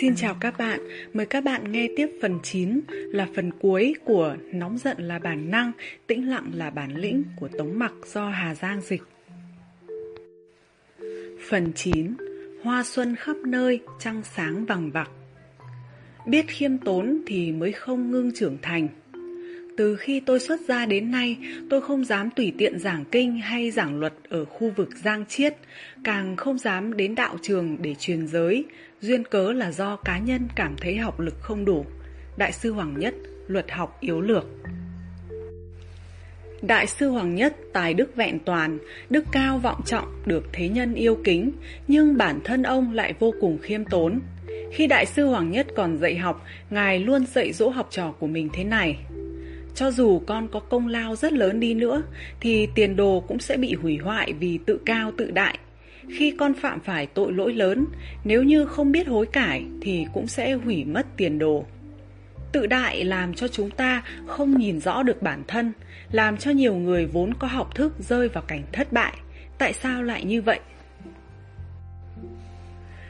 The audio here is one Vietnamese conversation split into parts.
Xin chào các bạn, mời các bạn nghe tiếp phần 9 là phần cuối của Nóng giận là bản năng, tĩnh lặng là bản lĩnh của Tống Mặc do Hà Giang dịch. Phần 9 Hoa xuân khắp nơi, trăng sáng vằng vặc. Biết khiêm tốn thì mới không ngưng trưởng thành từ khi tôi xuất gia đến nay, tôi không dám tùy tiện giảng kinh hay giảng luật ở khu vực Giang Chiết, càng không dám đến đạo trường để truyền giới, duyên cớ là do cá nhân cảm thấy học lực không đủ. Đại sư Hoàng Nhất, luật học yếu lược. Đại sư Hoàng Nhất tài đức vẹn toàn, đức cao vọng trọng, được thế nhân yêu kính, nhưng bản thân ông lại vô cùng khiêm tốn. Khi Đại sư Hoàng Nhất còn dạy học, Ngài luôn dạy dỗ học trò của mình thế này. Cho dù con có công lao rất lớn đi nữa thì tiền đồ cũng sẽ bị hủy hoại vì tự cao tự đại. Khi con phạm phải tội lỗi lớn, nếu như không biết hối cải thì cũng sẽ hủy mất tiền đồ. Tự đại làm cho chúng ta không nhìn rõ được bản thân, làm cho nhiều người vốn có học thức rơi vào cảnh thất bại. Tại sao lại như vậy?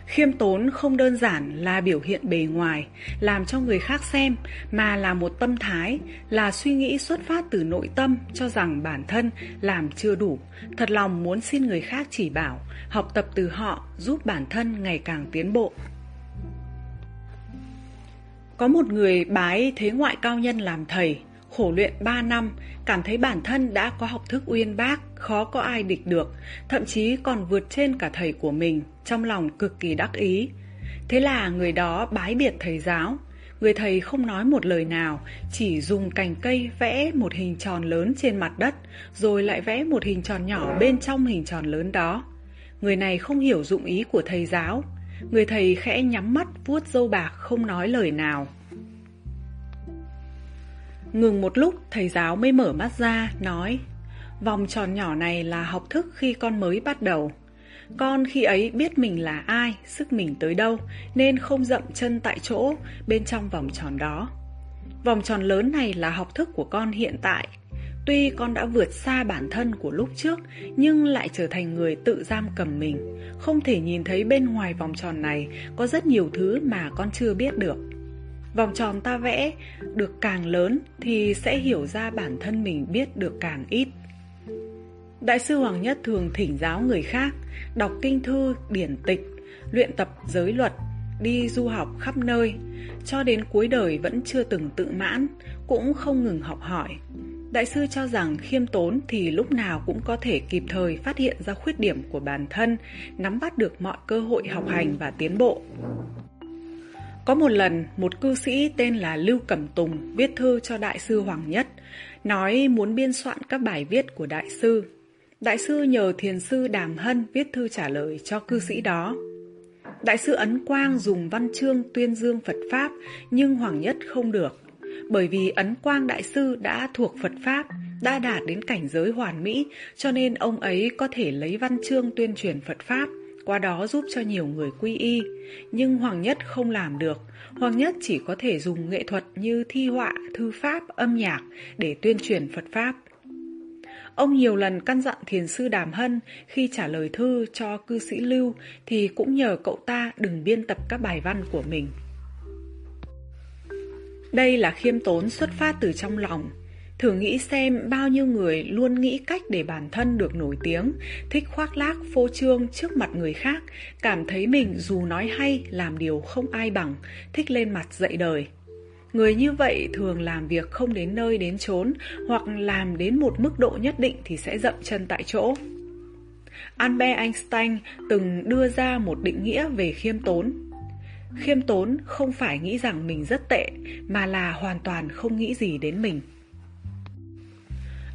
Khiêm tốn không đơn giản là biểu hiện bề ngoài, làm cho người khác xem, mà là một tâm thái, là suy nghĩ xuất phát từ nội tâm cho rằng bản thân làm chưa đủ, thật lòng muốn xin người khác chỉ bảo, học tập từ họ giúp bản thân ngày càng tiến bộ. Có một người bái thế ngoại cao nhân làm thầy, khổ luyện 3 năm, cảm thấy bản thân đã có học thức uyên bác, khó có ai địch được, thậm chí còn vượt trên cả thầy của mình, trong lòng cực kỳ đắc ý. Thế là người đó bái biệt thầy giáo. Người thầy không nói một lời nào, chỉ dùng cành cây vẽ một hình tròn lớn trên mặt đất, rồi lại vẽ một hình tròn nhỏ bên trong hình tròn lớn đó. Người này không hiểu dụng ý của thầy giáo. Người thầy khẽ nhắm mắt vuốt dâu bạc không nói lời nào. Ngừng một lúc, thầy giáo mới mở mắt ra, nói Vòng tròn nhỏ này là học thức khi con mới bắt đầu. Con khi ấy biết mình là ai, sức mình tới đâu, nên không dậm chân tại chỗ bên trong vòng tròn đó. Vòng tròn lớn này là học thức của con hiện tại. Tuy con đã vượt xa bản thân của lúc trước, nhưng lại trở thành người tự giam cầm mình. Không thể nhìn thấy bên ngoài vòng tròn này có rất nhiều thứ mà con chưa biết được. Vòng tròn ta vẽ được càng lớn thì sẽ hiểu ra bản thân mình biết được càng ít. Đại sư Hoàng Nhất thường thỉnh giáo người khác, đọc kinh thư, điển tịch, luyện tập giới luật, đi du học khắp nơi, cho đến cuối đời vẫn chưa từng tự mãn, cũng không ngừng học hỏi. Đại sư cho rằng khiêm tốn thì lúc nào cũng có thể kịp thời phát hiện ra khuyết điểm của bản thân, nắm bắt được mọi cơ hội học hành và tiến bộ. Có một lần, một cư sĩ tên là Lưu Cẩm Tùng viết thư cho Đại sư Hoàng Nhất, nói muốn biên soạn các bài viết của Đại sư. Đại sư nhờ thiền sư Đàm Hân viết thư trả lời cho cư sĩ đó. Đại sư Ấn Quang dùng văn chương tuyên dương Phật Pháp, nhưng Hoàng Nhất không được. Bởi vì Ấn Quang Đại sư đã thuộc Phật Pháp, đã đạt đến cảnh giới hoàn mỹ, cho nên ông ấy có thể lấy văn chương tuyên truyền Phật Pháp, qua đó giúp cho nhiều người quy y. Nhưng Hoàng Nhất không làm được. Hoàng Nhất chỉ có thể dùng nghệ thuật như thi họa, thư pháp, âm nhạc để tuyên truyền Phật Pháp. Ông nhiều lần căn dặn thiền sư Đàm Hân khi trả lời thư cho cư sĩ Lưu thì cũng nhờ cậu ta đừng biên tập các bài văn của mình. Đây là khiêm tốn xuất phát từ trong lòng. Thử nghĩ xem bao nhiêu người luôn nghĩ cách để bản thân được nổi tiếng, thích khoác lác phô trương trước mặt người khác, cảm thấy mình dù nói hay làm điều không ai bằng, thích lên mặt dạy đời. Người như vậy thường làm việc không đến nơi đến chốn hoặc làm đến một mức độ nhất định thì sẽ dậm chân tại chỗ. Albert Einstein từng đưa ra một định nghĩa về khiêm tốn. Khiêm tốn không phải nghĩ rằng mình rất tệ mà là hoàn toàn không nghĩ gì đến mình.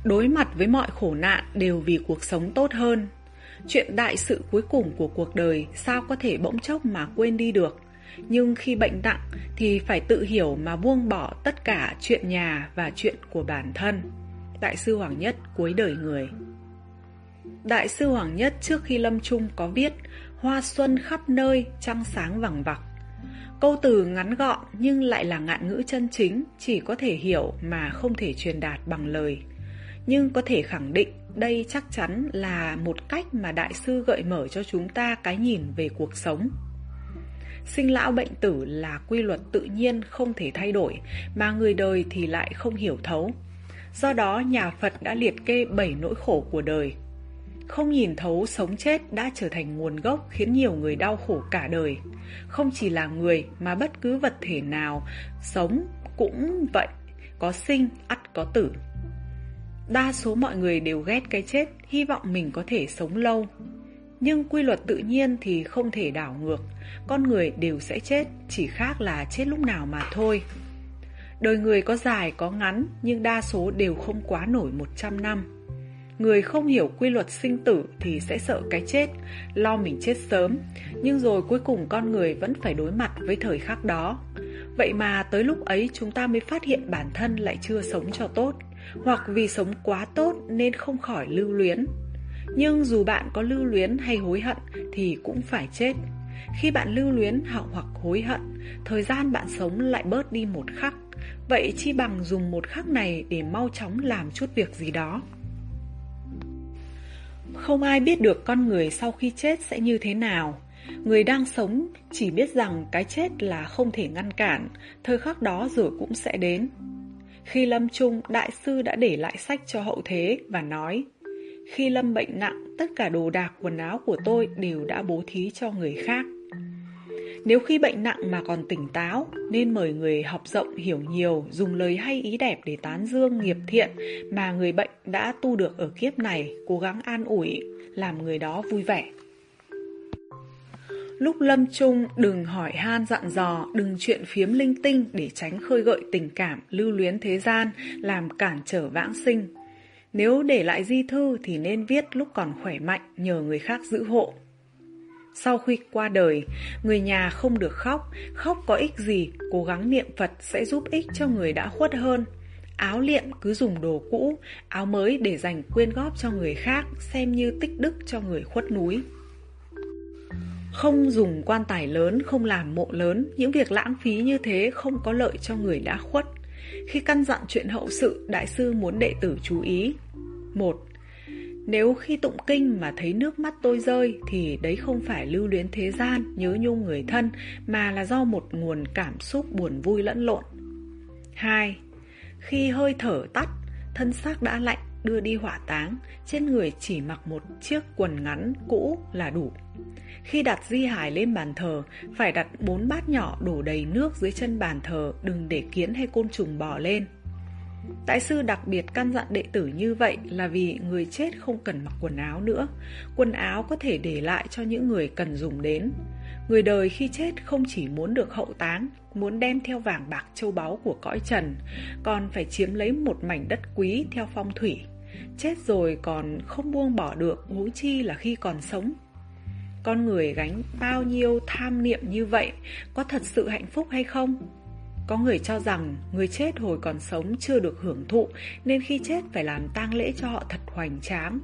Đối mặt với mọi khổ nạn đều vì cuộc sống tốt hơn. Chuyện đại sự cuối cùng của cuộc đời sao có thể bỗng chốc mà quên đi được nhưng khi bệnh nặng thì phải tự hiểu mà buông bỏ tất cả chuyện nhà và chuyện của bản thân. Đại sư Hoàng Nhất cuối đời người Đại sư Hoàng Nhất trước khi lâm chung có viết Hoa xuân khắp nơi, trăng sáng vằng vặc. Câu từ ngắn gọn nhưng lại là ngạn ngữ chân chính, chỉ có thể hiểu mà không thể truyền đạt bằng lời. Nhưng có thể khẳng định đây chắc chắn là một cách mà đại sư gợi mở cho chúng ta cái nhìn về cuộc sống. Sinh lão bệnh tử là quy luật tự nhiên không thể thay đổi, mà người đời thì lại không hiểu thấu. Do đó nhà Phật đã liệt kê bảy nỗi khổ của đời. Không nhìn thấu sống chết đã trở thành nguồn gốc khiến nhiều người đau khổ cả đời. Không chỉ là người mà bất cứ vật thể nào sống cũng vậy, có sinh, ắt có tử. Đa số mọi người đều ghét cái chết, hy vọng mình có thể sống lâu. Nhưng quy luật tự nhiên thì không thể đảo ngược, con người đều sẽ chết, chỉ khác là chết lúc nào mà thôi. Đời người có dài có ngắn, nhưng đa số đều không quá nổi 100 năm. Người không hiểu quy luật sinh tử thì sẽ sợ cái chết, lo mình chết sớm, nhưng rồi cuối cùng con người vẫn phải đối mặt với thời khắc đó. Vậy mà tới lúc ấy chúng ta mới phát hiện bản thân lại chưa sống cho tốt, hoặc vì sống quá tốt nên không khỏi lưu luyến. Nhưng dù bạn có lưu luyến hay hối hận thì cũng phải chết. Khi bạn lưu luyến hoặc hối hận, thời gian bạn sống lại bớt đi một khắc. Vậy chi bằng dùng một khắc này để mau chóng làm chút việc gì đó. Không ai biết được con người sau khi chết sẽ như thế nào. Người đang sống chỉ biết rằng cái chết là không thể ngăn cản, thời khắc đó rồi cũng sẽ đến. Khi lâm chung, đại sư đã để lại sách cho hậu thế và nói Khi lâm bệnh nặng, tất cả đồ đạc quần áo của tôi đều đã bố thí cho người khác. Nếu khi bệnh nặng mà còn tỉnh táo, nên mời người học rộng hiểu nhiều, dùng lời hay ý đẹp để tán dương nghiệp thiện mà người bệnh đã tu được ở kiếp này, cố gắng an ủi, làm người đó vui vẻ. Lúc lâm chung đừng hỏi han dặn dò, đừng chuyện phiếm linh tinh để tránh khơi gợi tình cảm, lưu luyến thế gian, làm cản trở vãng sinh. Nếu để lại di thư thì nên viết lúc còn khỏe mạnh, nhờ người khác giữ hộ. Sau khi qua đời, người nhà không được khóc, khóc có ích gì, cố gắng niệm Phật sẽ giúp ích cho người đã khuất hơn. Áo liệm cứ dùng đồ cũ, áo mới để dành quyên góp cho người khác, xem như tích đức cho người khuất núi. Không dùng quan tài lớn, không làm mộ lớn, những việc lãng phí như thế không có lợi cho người đã khuất. Khi căn dặn chuyện hậu sự, đại sư muốn đệ tử chú ý. 1. Nếu khi tụng kinh mà thấy nước mắt tôi rơi thì đấy không phải lưu luyến thế gian, nhớ nhung người thân mà là do một nguồn cảm xúc buồn vui lẫn lộn. 2. Khi hơi thở tắt, thân xác đã lạnh đưa đi hỏa táng, trên người chỉ mặc một chiếc quần ngắn cũ là đủ. Khi đặt di hải lên bàn thờ, phải đặt bốn bát nhỏ đổ đầy nước dưới chân bàn thờ, đừng để kiến hay côn trùng bò lên. Đại sư đặc biệt căn dặn đệ tử như vậy là vì người chết không cần mặc quần áo nữa. Quần áo có thể để lại cho những người cần dùng đến. Người đời khi chết không chỉ muốn được hậu táng, muốn đem theo vàng bạc châu báu của cõi trần, còn phải chiếm lấy một mảnh đất quý theo phong thủy. Chết rồi còn không buông bỏ được, huống chi là khi còn sống. Con người gánh bao nhiêu tham niệm như vậy, có thật sự hạnh phúc hay không? Có người cho rằng người chết hồi còn sống chưa được hưởng thụ nên khi chết phải làm tang lễ cho họ thật hoành tráng.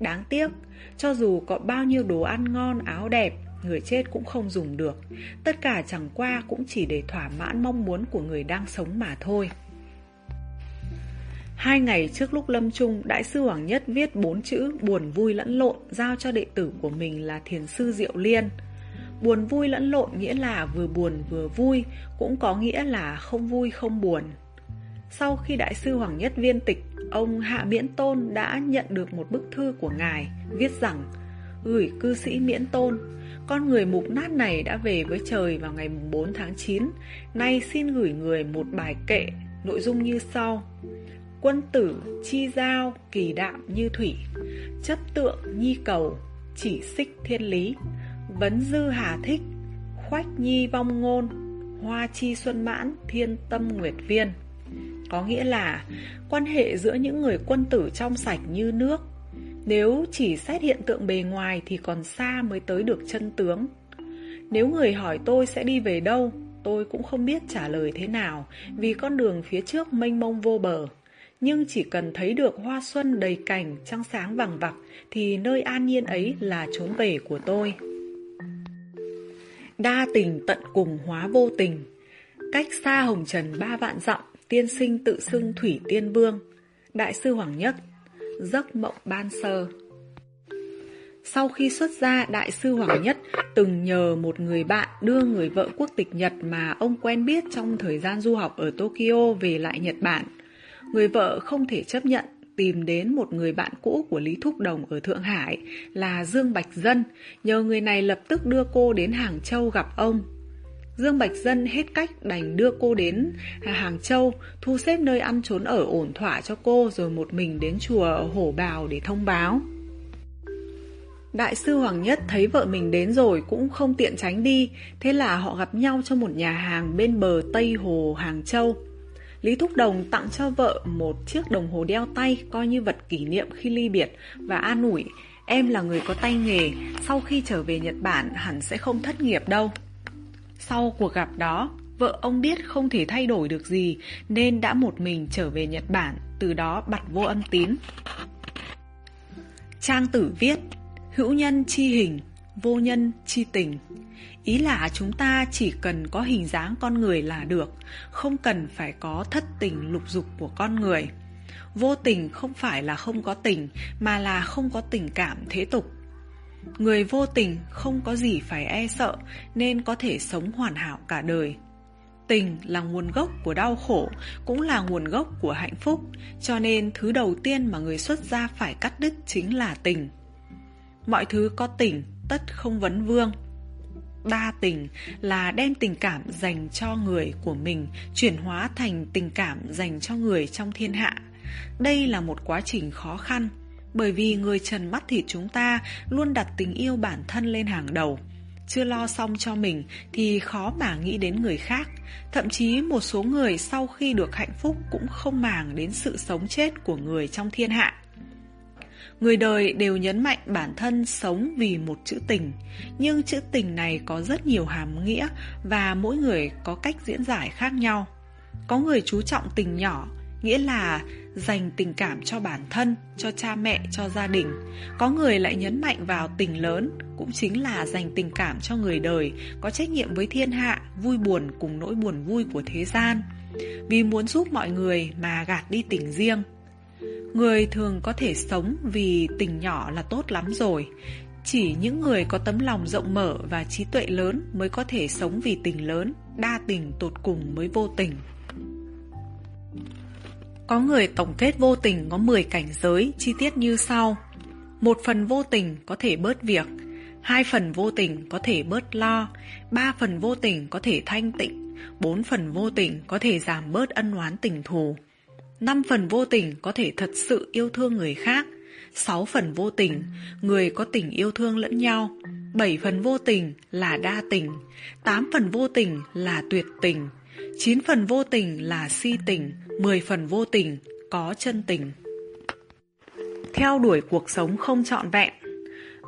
Đáng tiếc, cho dù có bao nhiêu đồ ăn ngon áo đẹp, người chết cũng không dùng được. Tất cả chẳng qua cũng chỉ để thỏa mãn mong muốn của người đang sống mà thôi. Hai ngày trước lúc lâm chung, Đại sư Hoàng Nhất viết bốn chữ buồn vui lẫn lộn giao cho đệ tử của mình là thiền sư Diệu Liên. Buồn vui lẫn lộn nghĩa là vừa buồn vừa vui, cũng có nghĩa là không vui không buồn. Sau khi Đại sư Hoàng Nhất viên tịch, ông Hạ Miễn Tôn đã nhận được một bức thư của ngài, viết rằng Gửi cư sĩ Miễn Tôn, con người mục nát này đã về với trời vào ngày 4 tháng 9, nay xin gửi người một bài kệ, nội dung như sau. Quân tử chi giao kỳ đạm như thủy, chấp tượng nhi cầu, chỉ xích thiên lý. Vấn dư hà thích, khoách nhi vong ngôn, hoa chi xuân mãn, thiên tâm nguyệt viên. Có nghĩa là quan hệ giữa những người quân tử trong sạch như nước. Nếu chỉ xét hiện tượng bề ngoài thì còn xa mới tới được chân tướng. Nếu người hỏi tôi sẽ đi về đâu, tôi cũng không biết trả lời thế nào vì con đường phía trước mênh mông vô bờ. Nhưng chỉ cần thấy được hoa xuân đầy cảnh, trăng sáng vàng vặc thì nơi an nhiên ấy là chốn về của tôi. Đa tình tận cùng hóa vô tình Cách xa hồng trần ba vạn dặm Tiên sinh tự xưng Thủy Tiên Vương Đại sư Hoàng Nhất Giấc mộng ban sơ Sau khi xuất gia, Đại sư Hoàng Nhất từng nhờ một người bạn đưa người vợ quốc tịch Nhật mà ông quen biết trong thời gian du học ở Tokyo về lại Nhật Bản. Người vợ không thể chấp nhận tìm đến một người bạn cũ của Lý Thúc Đồng ở Thượng Hải là Dương Bạch Dân, nhờ người này lập tức đưa cô đến Hàng Châu gặp ông. Dương Bạch Dân hết cách đành đưa cô đến Hàng Châu, thu xếp nơi ăn trốn ở ổn thỏa cho cô rồi một mình đến chùa Hổ Bào để thông báo. Đại sư Hoàng Nhất thấy vợ mình đến rồi cũng không tiện tránh đi, thế là họ gặp nhau trong một nhà hàng bên bờ Tây Hồ Hàng Châu. Lý Thúc Đồng tặng cho vợ một chiếc đồng hồ đeo tay coi như vật kỷ niệm khi ly biệt và an ủi em là người có tay nghề, sau khi trở về Nhật Bản hẳn sẽ không thất nghiệp đâu. Sau cuộc gặp đó, vợ ông biết không thể thay đổi được gì nên đã một mình trở về Nhật Bản, từ đó bật vô âm tín. Trang tử viết, hữu nhân chi hình, vô nhân chi tình. Ý là chúng ta chỉ cần có hình dáng con người là được, không cần phải có thất tình lục dục của con người. Vô tình không phải là không có tình, mà là không có tình cảm thế tục. Người vô tình không có gì phải e sợ nên có thể sống hoàn hảo cả đời. Tình là nguồn gốc của đau khổ, cũng là nguồn gốc của hạnh phúc, cho nên thứ đầu tiên mà người xuất gia phải cắt đứt chính là tình. Mọi thứ có tình, tất không vấn vương. Ba tình là đem tình cảm dành cho người của mình chuyển hóa thành tình cảm dành cho người trong thiên hạ. Đây là một quá trình khó khăn, bởi vì người trần mắt thịt chúng ta luôn đặt tình yêu bản thân lên hàng đầu. Chưa lo xong cho mình thì khó mà nghĩ đến người khác. Thậm chí một số người sau khi được hạnh phúc cũng không màng đến sự sống chết của người trong thiên hạ. Người đời đều nhấn mạnh bản thân sống vì một chữ tình, nhưng chữ tình này có rất nhiều hàm nghĩa và mỗi người có cách diễn giải khác nhau. Có người chú trọng tình nhỏ, nghĩa là dành tình cảm cho bản thân, cho cha mẹ, cho gia đình. Có người lại nhấn mạnh vào tình lớn, cũng chính là dành tình cảm cho người đời, có trách nhiệm với thiên hạ, vui buồn cùng nỗi buồn vui của thế gian. Vì muốn giúp mọi người mà gạt đi tình riêng. Người thường có thể sống vì tình nhỏ là tốt lắm rồi. Chỉ những người có tấm lòng rộng mở và trí tuệ lớn mới có thể sống vì tình lớn, đa tình tột cùng mới vô tình. Có người tổng kết vô tình có 10 cảnh giới chi tiết như sau. Một phần vô tình có thể bớt việc, hai phần vô tình có thể bớt lo, ba phần vô tình có thể thanh tịnh, bốn phần vô tình có thể giảm bớt ân oán tình thù. 5 phần vô tình có thể thật sự yêu thương người khác, 6 phần vô tình, người có tình yêu thương lẫn nhau, 7 phần vô tình là đa tình, 8 phần vô tình là tuyệt tình, 9 phần vô tình là si tình, 10 phần vô tình có chân tình. Theo đuổi cuộc sống không trọn vẹn,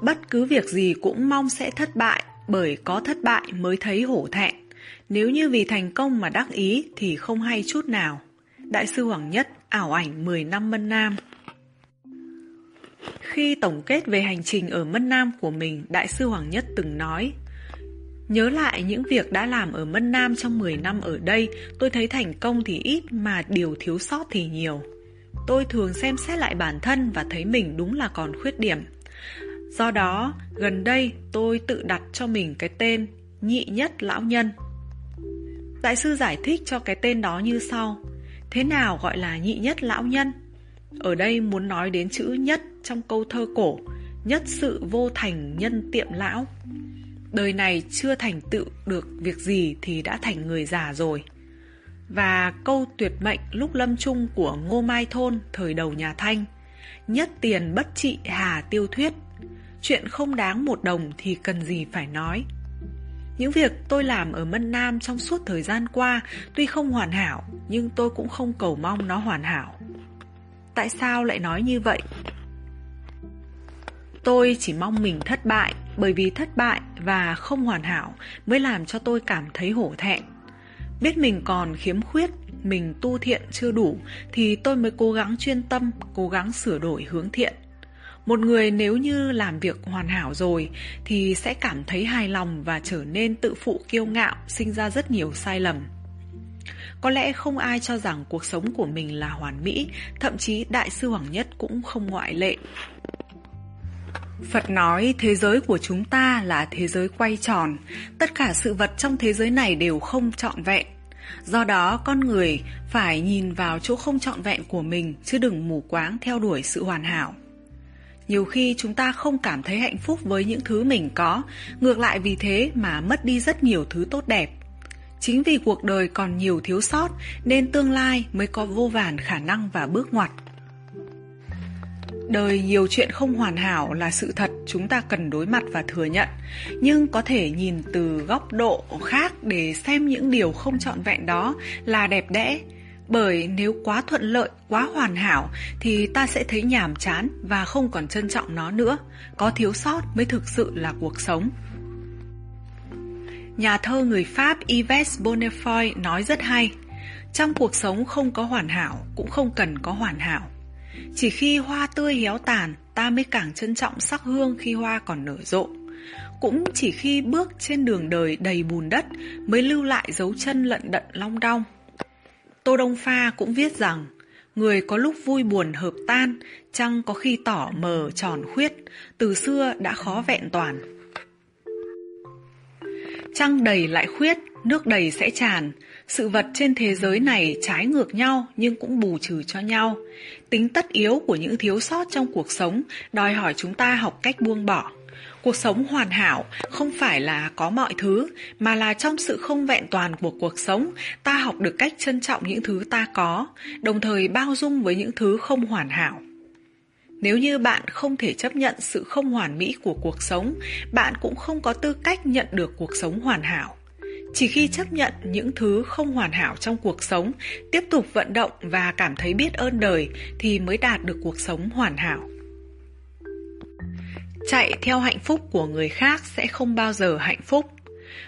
bất cứ việc gì cũng mong sẽ thất bại, bởi có thất bại mới thấy hổ thẹn. Nếu như vì thành công mà đắc ý thì không hay chút nào. Đại sư Hoàng Nhất, ảo ảnh 10 năm Mân Nam Khi tổng kết về hành trình ở Mân Nam của mình, Đại sư Hoàng Nhất từng nói Nhớ lại những việc đã làm ở Mân Nam trong 10 năm ở đây, tôi thấy thành công thì ít mà điều thiếu sót thì nhiều. Tôi thường xem xét lại bản thân và thấy mình đúng là còn khuyết điểm. Do đó, gần đây tôi tự đặt cho mình cái tên Nhị Nhất Lão Nhân. Đại sư giải thích cho cái tên đó như sau. Thế nào gọi là nhị nhất lão nhân? Ở đây muốn nói đến chữ nhất trong câu thơ cổ, nhất sự vô thành nhân tiệm lão. Đời này chưa thành tựu được việc gì thì đã thành người già rồi. Và câu tuyệt mệnh lúc lâm chung của Ngô Mai Thôn thời đầu nhà Thanh. Nhất tiền bất trị hà tiêu thuyết. Chuyện không đáng một đồng thì cần gì phải nói. Những việc tôi làm ở Mân Nam trong suốt thời gian qua tuy không hoàn hảo, nhưng tôi cũng không cầu mong nó hoàn hảo. Tại sao lại nói như vậy? Tôi chỉ mong mình thất bại, bởi vì thất bại và không hoàn hảo mới làm cho tôi cảm thấy hổ thẹn. Biết mình còn khiếm khuyết, mình tu thiện chưa đủ thì tôi mới cố gắng chuyên tâm, cố gắng sửa đổi hướng thiện. Một người nếu như làm việc hoàn hảo rồi thì sẽ cảm thấy hài lòng và trở nên tự phụ kiêu ngạo, sinh ra rất nhiều sai lầm. Có lẽ không ai cho rằng cuộc sống của mình là hoàn mỹ, thậm chí Đại sư Hoàng Nhất cũng không ngoại lệ. Phật nói thế giới của chúng ta là thế giới quay tròn, tất cả sự vật trong thế giới này đều không trọn vẹn. Do đó con người phải nhìn vào chỗ không trọn vẹn của mình chứ đừng mù quáng theo đuổi sự hoàn hảo. Nhiều khi chúng ta không cảm thấy hạnh phúc với những thứ mình có, ngược lại vì thế mà mất đi rất nhiều thứ tốt đẹp. Chính vì cuộc đời còn nhiều thiếu sót nên tương lai mới có vô vàn khả năng và bước ngoặt. Đời nhiều chuyện không hoàn hảo là sự thật chúng ta cần đối mặt và thừa nhận, nhưng có thể nhìn từ góc độ khác để xem những điều không trọn vẹn đó là đẹp đẽ. Bởi nếu quá thuận lợi, quá hoàn hảo thì ta sẽ thấy nhàm chán và không còn trân trọng nó nữa. Có thiếu sót mới thực sự là cuộc sống. Nhà thơ người Pháp Yves Bonnefoy nói rất hay, trong cuộc sống không có hoàn hảo, cũng không cần có hoàn hảo. Chỉ khi hoa tươi héo tàn, ta mới càng trân trọng sắc hương khi hoa còn nở rộ. Cũng chỉ khi bước trên đường đời đầy bùn đất mới lưu lại dấu chân lận đận long đong. Tô Đông Pha cũng viết rằng, người có lúc vui buồn hợp tan, chăng có khi tỏ mờ tròn khuyết, từ xưa đã khó vẹn toàn. Trăng đầy lại khuyết, nước đầy sẽ tràn. Sự vật trên thế giới này trái ngược nhau nhưng cũng bù trừ cho nhau. Tính tất yếu của những thiếu sót trong cuộc sống đòi hỏi chúng ta học cách buông bỏ. Cuộc sống hoàn hảo không phải là có mọi thứ, mà là trong sự không vẹn toàn của cuộc sống, ta học được cách trân trọng những thứ ta có, đồng thời bao dung với những thứ không hoàn hảo. Nếu như bạn không thể chấp nhận sự không hoàn mỹ của cuộc sống, bạn cũng không có tư cách nhận được cuộc sống hoàn hảo. Chỉ khi chấp nhận những thứ không hoàn hảo trong cuộc sống, tiếp tục vận động và cảm thấy biết ơn đời thì mới đạt được cuộc sống hoàn hảo. Chạy theo hạnh phúc của người khác sẽ không bao giờ hạnh phúc.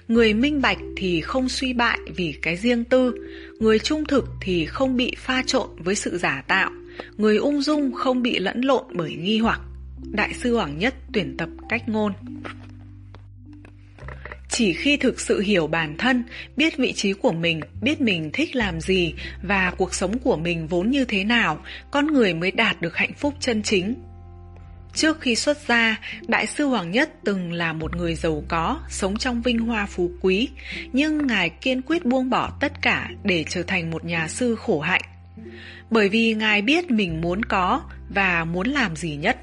Người minh bạch thì không suy bại vì cái riêng tư, người trung thực thì không bị pha trộn với sự giả tạo, người ung dung không bị lẫn lộn bởi nghi hoặc. Đại sư Hoàng Nhất tuyển tập cách ngôn. Chỉ khi thực sự hiểu bản thân, biết vị trí của mình, biết mình thích làm gì và cuộc sống của mình vốn như thế nào, con người mới đạt được hạnh phúc chân chính. Trước khi xuất gia, Đại sư Hoàng Nhất từng là một người giàu có, sống trong vinh hoa phú quý, nhưng Ngài kiên quyết buông bỏ tất cả để trở thành một nhà sư khổ hạnh. Bởi vì Ngài biết mình muốn có và muốn làm gì nhất.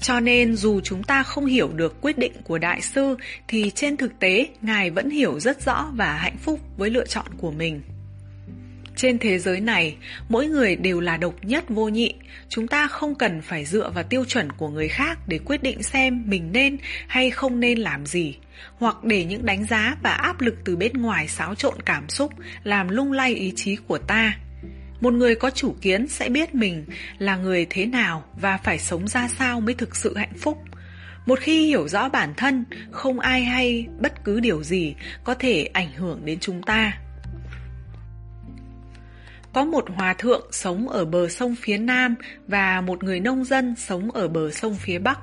Cho nên dù chúng ta không hiểu được quyết định của đại sư thì trên thực tế ngài vẫn hiểu rất rõ và hạnh phúc với lựa chọn của mình. Trên thế giới này, mỗi người đều là độc nhất vô nhị, chúng ta không cần phải dựa vào tiêu chuẩn của người khác để quyết định xem mình nên hay không nên làm gì, hoặc để những đánh giá và áp lực từ bên ngoài xáo trộn cảm xúc, làm lung lay ý chí của ta. Một người có chủ kiến sẽ biết mình là người thế nào và phải sống ra sao mới thực sự hạnh phúc. Một khi hiểu rõ bản thân, không ai hay bất cứ điều gì có thể ảnh hưởng đến chúng ta. Có một hòa thượng sống ở bờ sông phía Nam và một người nông dân sống ở bờ sông phía Bắc.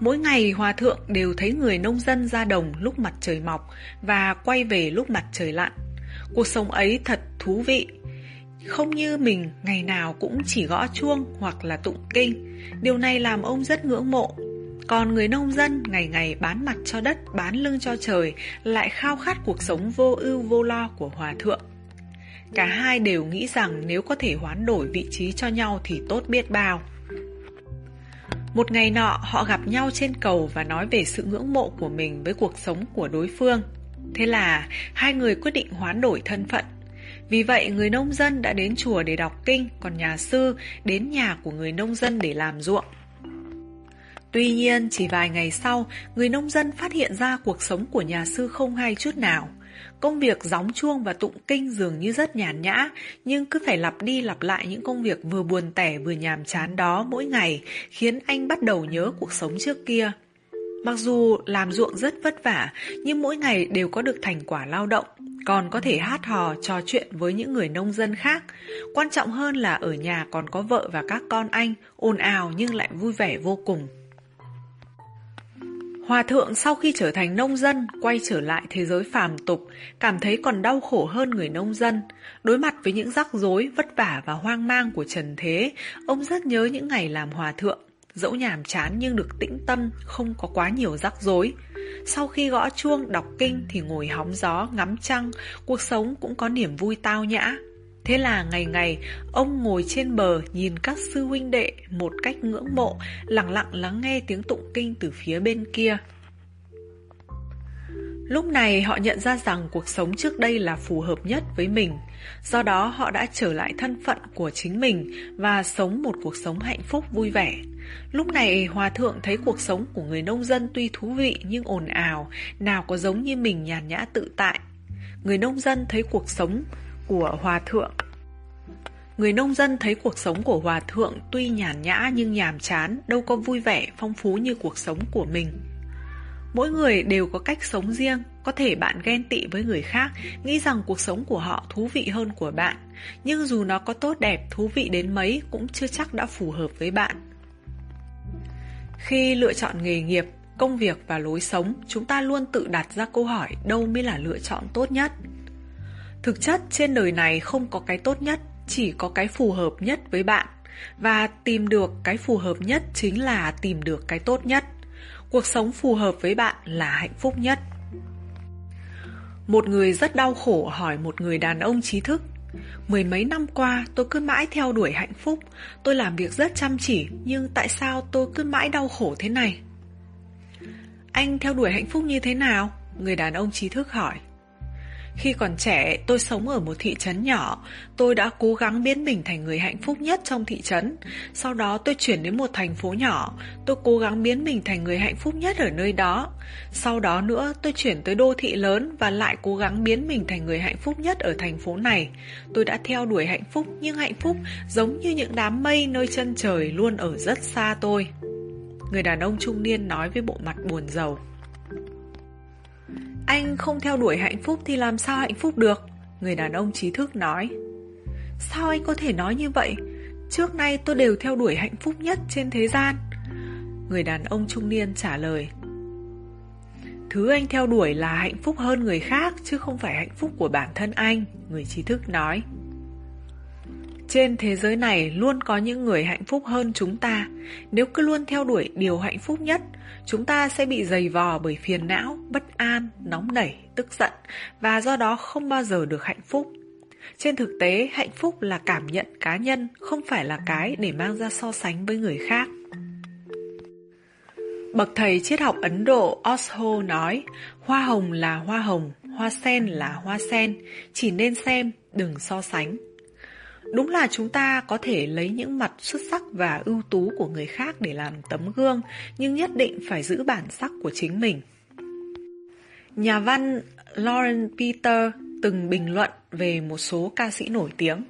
Mỗi ngày hòa thượng đều thấy người nông dân ra đồng lúc mặt trời mọc và quay về lúc mặt trời lặn. Cuộc sống ấy thật thú vị, không như mình ngày nào cũng chỉ gõ chuông hoặc là tụng kinh. Điều này làm ông rất ngưỡng mộ. Còn người nông dân ngày ngày bán mặt cho đất, bán lưng cho trời, lại khao khát cuộc sống vô ưu vô lo của hòa thượng. Cả hai đều nghĩ rằng nếu có thể hoán đổi vị trí cho nhau thì tốt biết bao. Một ngày nọ, họ gặp nhau trên cầu và nói về sự ngưỡng mộ của mình với cuộc sống của đối phương. Thế là hai người quyết định hoán đổi thân phận vì vậy người nông dân đã đến chùa để đọc kinh, còn nhà sư đến nhà của người nông dân để làm ruộng. Tuy nhiên, chỉ vài ngày sau, người nông dân phát hiện ra cuộc sống của nhà sư không hay chút nào. Công việc gióng chuông và tụng kinh dường như rất nhàn nhã, nhưng cứ phải lặp đi lặp lại những công việc vừa buồn tẻ vừa nhàm chán đó mỗi ngày, khiến anh bắt đầu nhớ cuộc sống trước kia. Mặc dù làm ruộng rất vất vả, nhưng mỗi ngày đều có được thành quả lao động, còn có thể hát hò trò chuyện với những người nông dân khác. Quan trọng hơn là ở nhà còn có vợ và các con anh, ồn ào nhưng lại vui vẻ vô cùng. Hòa thượng sau khi trở thành nông dân, quay trở lại thế giới phàm tục, cảm thấy còn đau khổ hơn người nông dân. Đối mặt với những rắc rối, vất vả và hoang mang của trần thế, ông rất nhớ những ngày làm hòa thượng. dẫu nhàm chán nhưng được tĩnh tâm, không có quá nhiều rắc rối. Sau khi gõ chuông đọc kinh thì ngồi hóng gió, ngắm trăng, cuộc sống cũng có niềm vui tao nhã. Thế là ngày ngày, ông ngồi trên bờ nhìn các sư huynh đệ một cách ngưỡng mộ, lặng lặng lắng nghe tiếng tụng kinh từ phía bên kia. Lúc này họ nhận ra rằng cuộc sống trước đây là phù hợp nhất với mình, do đó họ đã trở lại thân phận của chính mình và sống một cuộc sống hạnh phúc vui vẻ. Lúc này Hòa Thượng thấy cuộc sống của người nông dân tuy thú vị nhưng ồn ào, nào có giống như mình nhàn nhã tự tại. Người nông dân thấy cuộc sống của Hòa Thượng Người nông dân thấy cuộc sống của Hòa Thượng tuy nhàn nhã nhưng nhàm chán, đâu có vui vẻ, phong phú như cuộc sống của mình. Mỗi người đều có cách sống riêng, có thể bạn ghen tị với người khác, nghĩ rằng cuộc sống của họ thú vị hơn của bạn, nhưng dù nó có tốt đẹp, thú vị đến mấy cũng chưa chắc đã phù hợp với bạn. Khi lựa chọn nghề nghiệp, công việc và lối sống, chúng ta luôn tự đặt ra câu hỏi đâu mới là lựa chọn tốt nhất. Thực chất trên đời này không có cái tốt nhất, chỉ có cái phù hợp nhất với bạn. Và tìm được cái phù hợp nhất chính là tìm được cái tốt nhất. Cuộc sống phù hợp với bạn là hạnh phúc nhất. Một người rất đau khổ hỏi một người đàn ông trí thức Mười mấy năm qua tôi cứ mãi theo đuổi hạnh phúc Tôi làm việc rất chăm chỉ Nhưng tại sao tôi cứ mãi đau khổ thế này Anh theo đuổi hạnh phúc như thế nào? Người đàn ông trí thức hỏi khi còn trẻ, tôi sống ở một thị trấn nhỏ. Tôi đã cố gắng biến mình thành người hạnh phúc nhất trong thị trấn. Sau đó tôi chuyển đến một thành phố nhỏ. Tôi cố gắng biến mình thành người hạnh phúc nhất ở nơi đó. Sau đó nữa, tôi chuyển tới đô thị lớn và lại cố gắng biến mình thành người hạnh phúc nhất ở thành phố này. Tôi đã theo đuổi hạnh phúc, nhưng hạnh phúc giống như những đám mây nơi chân trời luôn ở rất xa tôi. Người đàn ông trung niên nói với bộ mặt buồn rầu. Anh không theo đuổi hạnh phúc thì làm sao hạnh phúc được? Người đàn ông trí thức nói. Sao anh có thể nói như vậy? Trước nay tôi đều theo đuổi hạnh phúc nhất trên thế gian. Người đàn ông trung niên trả lời. Thứ anh theo đuổi là hạnh phúc hơn người khác chứ không phải hạnh phúc của bản thân anh, người trí thức nói. Trên thế giới này luôn có những người hạnh phúc hơn chúng ta. Nếu cứ luôn theo đuổi điều hạnh phúc nhất, chúng ta sẽ bị dày vò bởi phiền não, bất an, nóng nảy, tức giận và do đó không bao giờ được hạnh phúc. Trên thực tế, hạnh phúc là cảm nhận cá nhân, không phải là cái để mang ra so sánh với người khác. Bậc thầy triết học Ấn Độ Osho nói, hoa hồng là hoa hồng, hoa sen là hoa sen, chỉ nên xem, đừng so sánh. Đúng là chúng ta có thể lấy những mặt xuất sắc và ưu tú của người khác để làm tấm gương, nhưng nhất định phải giữ bản sắc của chính mình. Nhà văn Lauren Peter từng bình luận về một số ca sĩ nổi tiếng.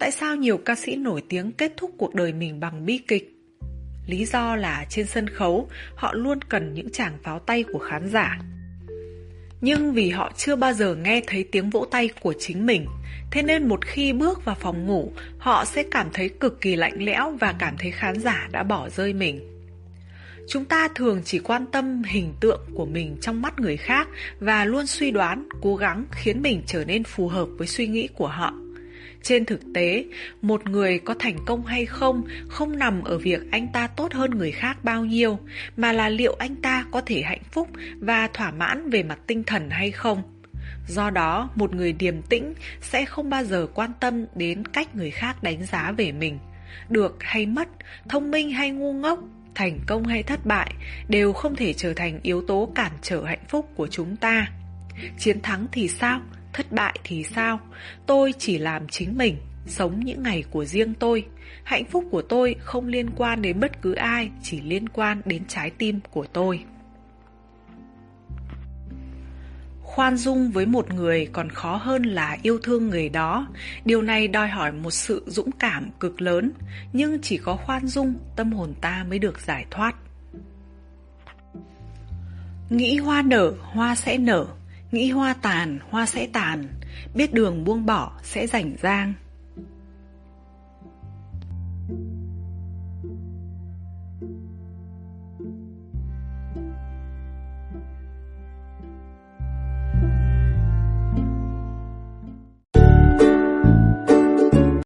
Tại sao nhiều ca sĩ nổi tiếng kết thúc cuộc đời mình bằng bi kịch? Lý do là trên sân khấu, họ luôn cần những tràng pháo tay của khán giả. Nhưng vì họ chưa bao giờ nghe thấy tiếng vỗ tay của chính mình, thế nên một khi bước vào phòng ngủ, họ sẽ cảm thấy cực kỳ lạnh lẽo và cảm thấy khán giả đã bỏ rơi mình. Chúng ta thường chỉ quan tâm hình tượng của mình trong mắt người khác và luôn suy đoán, cố gắng khiến mình trở nên phù hợp với suy nghĩ của họ. Trên thực tế, một người có thành công hay không không nằm ở việc anh ta tốt hơn người khác bao nhiêu, mà là liệu anh ta có thể hạnh phúc và thỏa mãn về mặt tinh thần hay không. Do đó, một người điềm tĩnh sẽ không bao giờ quan tâm đến cách người khác đánh giá về mình. Được hay mất, thông minh hay ngu ngốc, thành công hay thất bại đều không thể trở thành yếu tố cản trở hạnh phúc của chúng ta. Chiến thắng thì sao? Thất bại thì sao? Tôi chỉ làm chính mình, sống những ngày của riêng tôi. Hạnh phúc của tôi không liên quan đến bất cứ ai, chỉ liên quan đến trái tim của tôi. Khoan dung với một người còn khó hơn là yêu thương người đó. Điều này đòi hỏi một sự dũng cảm cực lớn, nhưng chỉ có khoan dung, tâm hồn ta mới được giải thoát. Nghĩ hoa nở, hoa sẽ nở. Nghĩ hoa tàn, hoa sẽ tàn. Biết đường buông bỏ sẽ rảnh rang.